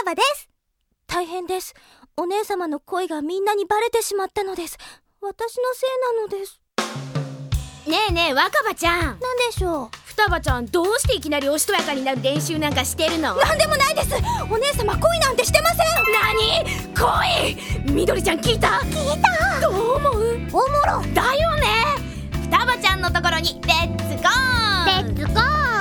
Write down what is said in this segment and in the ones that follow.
若葉です。大変です。お姉様の恋がみんなにバレてしまったのです。私のせいなのです。ねえねえ若葉ちゃん。何でしょう？双葉ちゃんどうしていきなりおしとやかになる練習なんかしてるの？何でもないです。お姉様恋なんてしてません。何？恋？みどりちゃん聞いた？聞いた。どう思う？おもろ。だよね。双葉ちゃんのところにレッツゴー。レッツゴー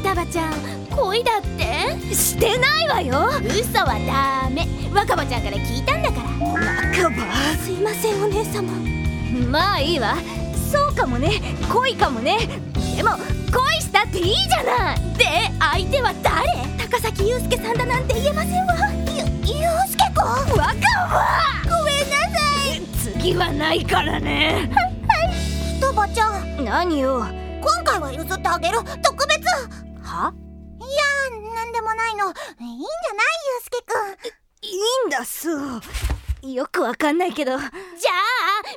双葉ちゃん恋だって？してないわよ。嘘はダメ。若葉ちゃんから聞いたんだから。若葉？すいませんお姉様。まあいいわ。そうかもね。恋かもね。でも恋したっていいじゃない。で相手は誰？高崎祐介さんだなんて言えませんわ。ゆゆうすけくん若葉！ごめんなさい。次はないからね。双葉ちゃん。何よ今回は譲ってあげる。特別はいやなんでもないの。いいんじゃないゆうすけくん。いいんだそう。よくわかんないけど。じゃあ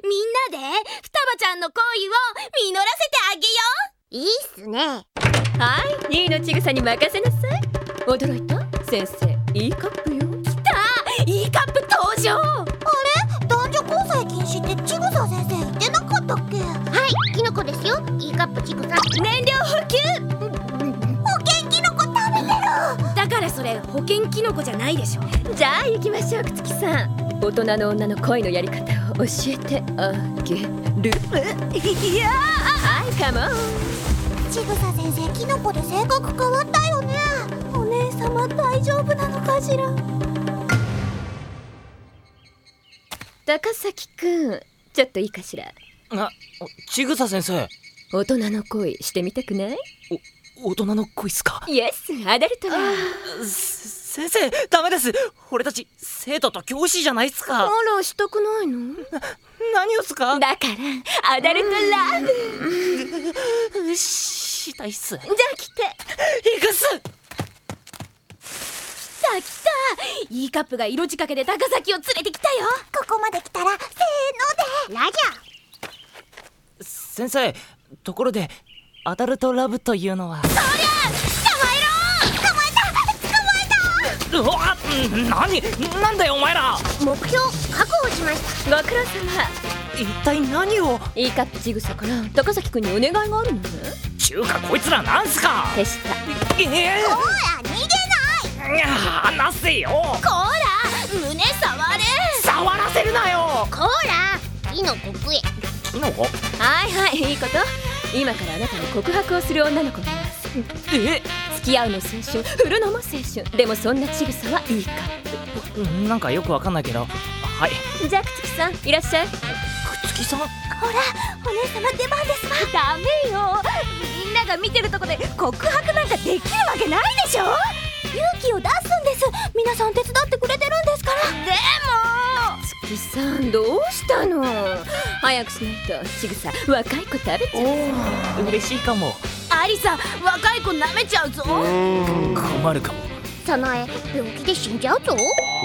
みんなで双葉ちゃんの恋を実らせてあげよいいっすね。はい2位のちぐさに任せなさい。驚いた？先生いいカップよ。うきた！いいカップ登場！男女交際禁止ってちぐさ先生言ってなかったっけ？はいキノコですよ。いいカップちぐさ。燃料補給れ保険キノコじゃないでしょ。じゃあ行きましょうくつきさん。大人の女の恋のやり方を教えてあげる。いやはいカモン。ちぐさ先生キノコで性格変わったよね。お姉様大丈夫なのかしら。高崎くんちょっといいかしら。あ、ちぐさ先生。大人の恋してみたくない？大人の恋っすかイエスアダルト先生ダメです俺たち生徒と教師じゃないっすからしたくないの何をすかだからアダルトラブしたいっすじゃあ来ていくっすさあ来たいいカップが色仕掛けで高崎を連れてきたよここまで来たらせーのでラジ先生ところでアダルトラブというのは。うわ何なんだよお前ら。ャ目標確保しましご苦労様。一体何を？いいカップちぐさから高崎くんにお願いがあるの？ねちゅうかこいつらなんすか？手下ええ。たほら逃げない。いや離せよ。こーら胸触れ触らせるなよ。こらキノコ食えキノコはいはいいいこと今からあなたに告白をする女の子がいます。え？付き合うの青春振るのも青春でもそんなちぐさはいいカッなんかよくわかんないけど。はい。プじゃあくつきさんいらっしゃい。くつきさん？ほらお姉様出番ですわ。ダメよ。みんなが見てるとこで告白なんかできるわけないでしょ。勇気を出すんです。皆さん手伝つきさんどうしたの早くしないとちぐさ若い子食べちゃう嬉しいかもアリサ若い子舐めちゃうぞ困るかも早苗病気で死んじゃうぞ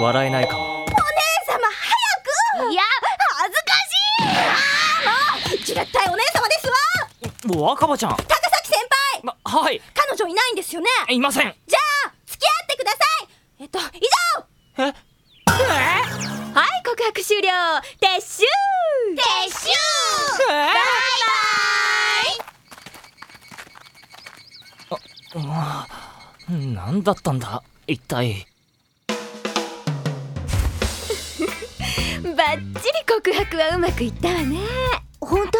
笑えないかもいや恥ずかしいあーもう嫌ったいお姉様ですわ若葉ちゃん高崎先輩まはい彼女いないんですよねいませんじゃあ付き合ってくださいえっと以上え白終了撤収撤収バイバイ。あ何だったんだ？一体。バッチリ告白はうまくいったわね。本当？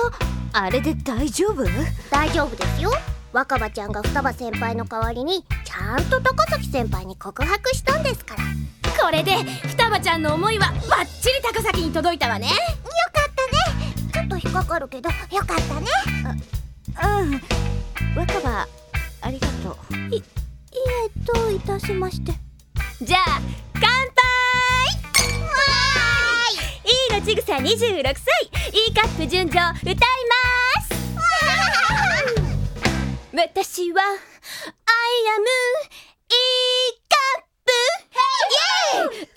あれで大丈夫？大丈夫。ですよ若葉ちゃんが双葉先輩の代わりにちゃんと高崎先輩に告白したんですから。これで双葉ちゃんの思いはバッチリ高崎に届いたわね。かったね。ちょっと引っかかるけどよかったね。うん。若葉ありがとう。いいえどういたしまして。じゃあ乾杯！い！いのちぐさ26歳。いいカップ純情歌います！私は I am い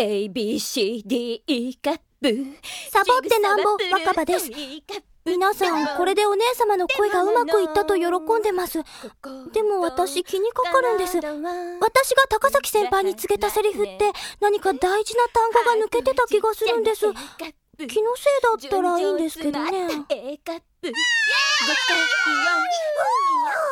いカップ。サボってなんぼ若葉です。皆さんこれでお姉様の恋がうまくいったと喜んでます。でも私気にかかるんです。私が高崎先輩に告げたセリフって何か大事な単語が抜けてた気がするんです。気のせいだったらいいんですけどね。映画部5回は